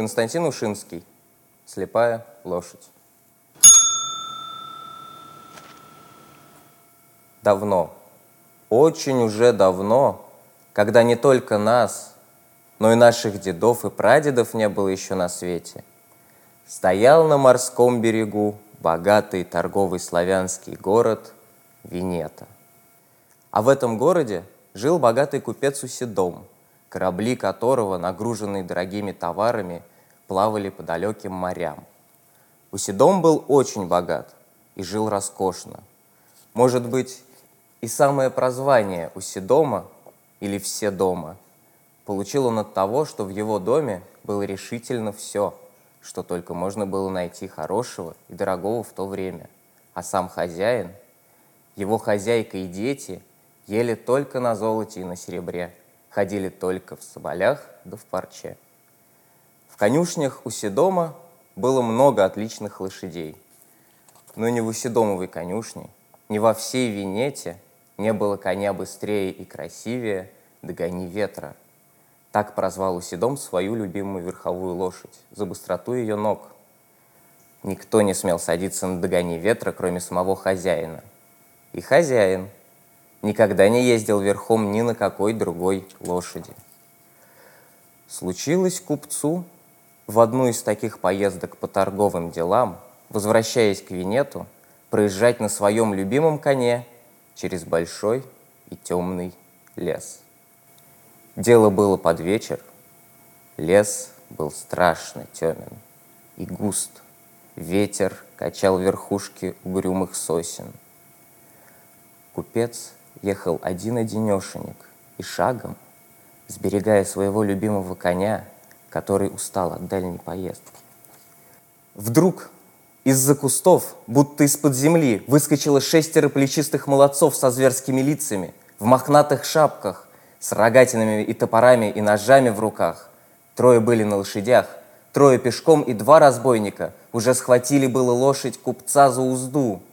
Константин Ушинский. Слепая лошадь. Давно, очень уже давно, когда не только нас, но и наших дедов и прадедов не было еще на свете, стоял на морском берегу богатый торговый славянский город Венета. А в этом городе жил богатый купец Уседом, корабли которого, нагруженные дорогими товарами, плавали по далеким морям. Уседом был очень богат и жил роскошно. Может быть, и самое прозвание Уседома или «Все дома» получил он от того, что в его доме было решительно все, что только можно было найти хорошего и дорогого в то время. А сам хозяин, его хозяйка и дети ели только на золоте и на серебре, ходили только в соболях да в парче. Конюшнях у Седома было много отличных лошадей. Но не в Уседомовой конюшне, не во всей Венете не было коня быстрее и красивее «Догони ветра». Так прозвал Уседом свою любимую верховую лошадь за быстроту ее ног. Никто не смел садиться на «Догони ветра», кроме самого хозяина. И хозяин – никогда не ездил верхом ни на какой другой лошади. Случилось купцу в одну из таких поездок по торговым делам, возвращаясь к Венету, проезжать на своем любимом коне через большой и темный лес. Дело было под вечер, лес был страшно темен и густ, ветер качал верхушки угрюмых сосен. Купец ехал один-одинешенек и шагом, сберегая своего любимого коня, который устал от дальней поездки. Вдруг из-за кустов, будто из-под земли, выскочило шестеро плечистых молодцов со зверскими лицами, в мохнатых шапках, с рогатинами и топорами и ножами в руках. Трое были на лошадях, трое пешком и два разбойника уже схватили было лошадь купца за узду –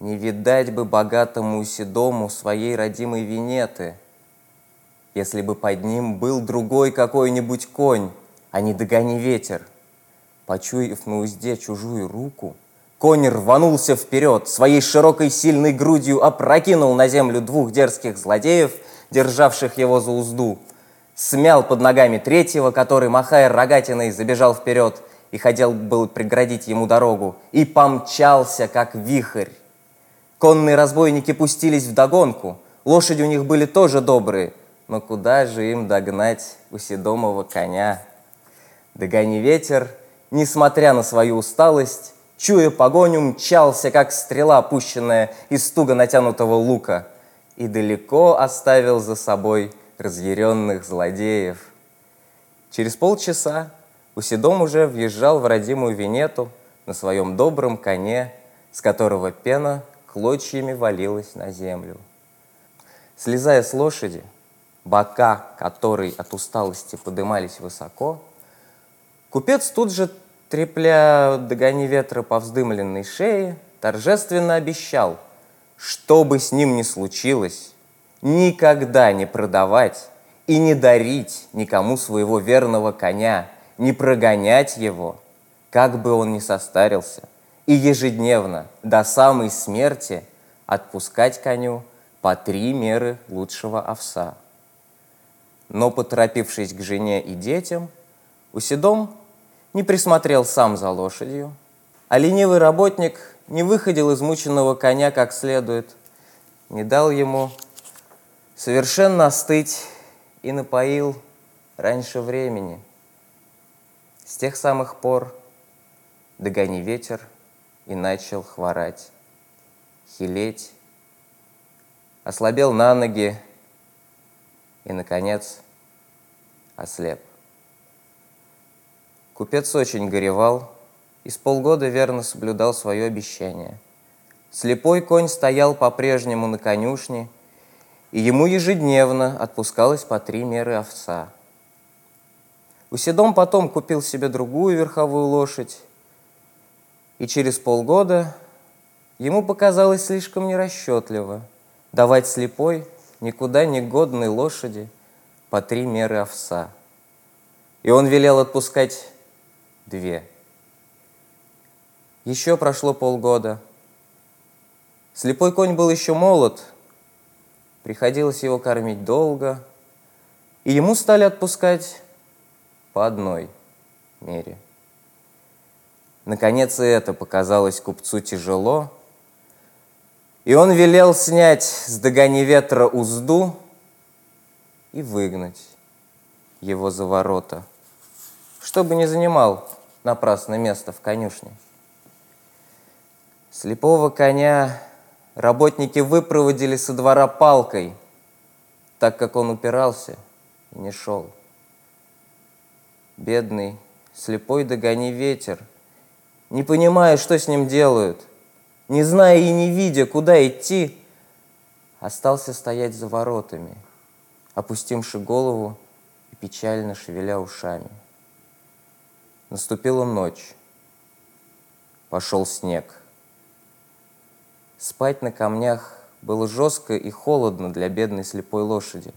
не видать бы богатому седому своей родимой Венеты, если бы под ним был другой какой-нибудь конь, а не догони ветер. Почуяв на узде чужую руку, конь рванулся вперед, своей широкой сильной грудью опрокинул на землю двух дерзких злодеев, державших его за узду, смял под ногами третьего, который, махая рогатиной, забежал вперед и хотел был преградить ему дорогу, и помчался, как вихрь. Конные разбойники пустились в догонку. Лошади у них были тоже добрые. Но куда же им догнать уседомого коня? Догони ветер, несмотря на свою усталость, чуя погоню, мчался, как стрела, опущенная из туго натянутого лука, и далеко оставил за собой разъяренных злодеев. Через полчаса Уседом уже въезжал в родимую Венету на своем добром коне, с которого пена клочьями валилась на землю. Слезая с лошади, бока которой от усталости подымались высоко, купец тут же, трепля догони ветра по вздымленной шее, торжественно обещал, что бы с ним ни случилось, никогда не продавать и не дарить никому своего верного коня, не прогонять его, как бы он ни состарился – и ежедневно до самой смерти отпускать коню по три меры лучшего овса. Но, поторопившись к жене и детям, Уседом не присмотрел сам за лошадью, а ленивый работник не выходил измученного коня как следует, не дал ему совершенно остыть и напоил раньше времени. С тех самых пор «Догони ветер» и начал хворать, хилеть, ослабел на ноги и, наконец, ослеп. Купец очень горевал и с полгода верно соблюдал свое обещание. Слепой конь стоял по-прежнему на конюшне, и ему ежедневно отпускалось по три меры овса. Уседом потом купил себе другую верховую лошадь и через полгода ему показалось слишком нерасчетливо давать слепой, никуда не годной лошади по три меры овса. и он велел отпускать две. Еще прошло полгода. Слепой конь был еще молод, приходилось его кормить долго, и ему стали отпускать по одной мере. Наконец и это показалось купцу тяжело, и он велел снять с догони ветра узду и выгнать его за ворота, чтобы не занимал напрасно место в конюшне. Слепого коня работники выпроводили со двора палкой, так как он упирался и не шел. Бедный, слепой догони ветер, не понимая, что с ним делают, не зная и не видя, куда идти, остался стоять за воротами, опустивши голову и печально шевеля ушами. Наступила ночь. Пошел снег. Спать на камнях было жестко и холодно для бедной слепой лошади.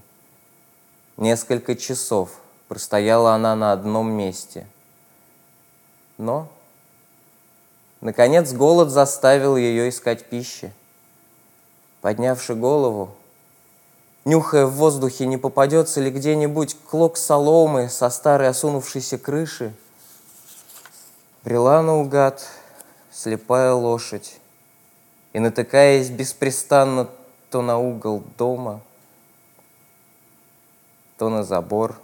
Несколько часов простояла она на одном месте. Но, наконец, голод заставил ее искать пищи. Поднявши голову, нюхая в воздухе, не попадется ли где-нибудь клок соломы со старой осунувшейся крыши, брела наугад слепая лошадь, и, натыкаясь беспрестанно то на угол дома, то на забор.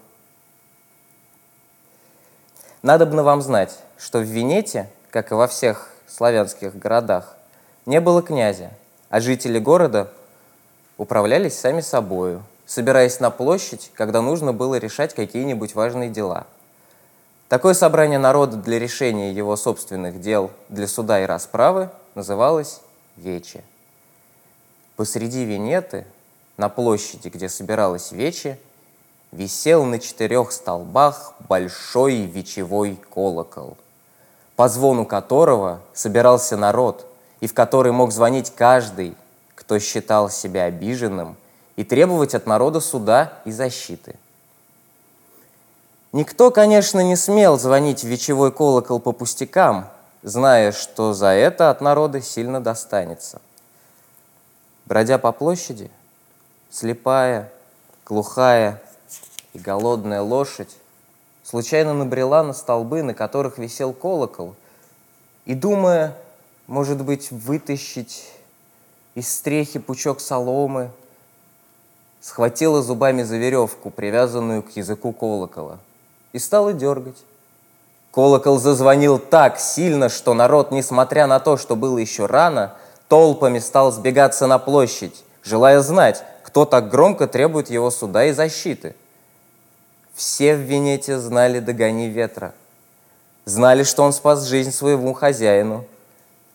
Надобно вам знать, что в Венете, как и во всех славянских городах, не было князя, а жители города управлялись сами собою, собираясь на площадь, когда нужно было решать какие-нибудь важные дела. Такое собрание народа для решения его собственных дел для суда и расправы называлось Вече. Посреди Венеты, на площади, где собиралась Вече, висел на четырех столбах большой вечевой колокол, по звону которого собирался народ, и в который мог звонить каждый, кто считал себя обиженным, и требовать от народа суда и защиты. Никто, конечно, не смел звонить в вечевой колокол по пустякам – зная, что за это от народа сильно достанется. Бродя по площади, слепая, глухая и голодная лошадь случайно набрела на столбы, на которых висел колокол, и, думая, может быть, вытащить из стрехи пучок соломы, схватила зубами за веревку, привязанную к языку колокола, и стала дергать. Колокол зазвонил так сильно, что народ, несмотря на то, что было еще рано, толпами стал сбегаться на площадь, желая знать, кто так громко требует его суда и защиты. Все в Венете знали «Догони ветра», знали, что он спас жизнь своему хозяину,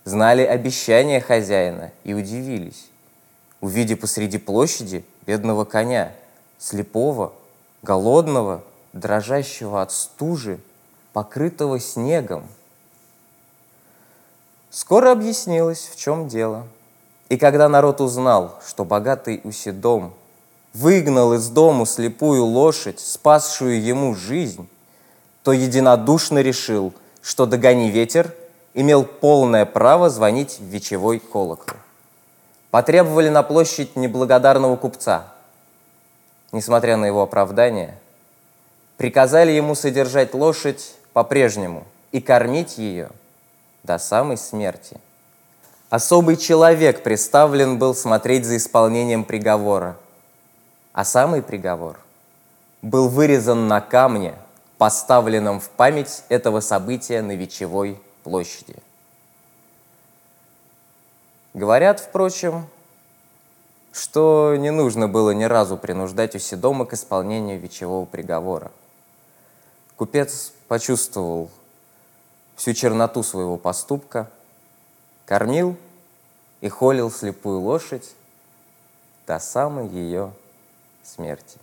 знали обещания хозяина и удивились, увидев посреди площади бедного коня, слепого, голодного, дрожащего от стужи, покрытого снегом. Скоро объяснилось, в чем дело. И когда народ узнал, что богатый Уседом выгнал из дому слепую лошадь, спасшую ему жизнь, то единодушно решил, что «Догони ветер» имел полное право звонить в вечевой колокол. Потребовали на площадь неблагодарного купца. Несмотря на его оправдание, приказали ему содержать лошадь по-прежнему и кормить ее до самой смерти. Особый человек представлен был смотреть за исполнением приговора, а самый приговор был вырезан на камне, поставленном в память этого события на Вечевой площади. Говорят, впрочем, что не нужно было ни разу принуждать Уседома к исполнению вечевого приговора. Купец почувствовал всю черноту своего поступка, кормил и холил слепую лошадь до самой ее смерти.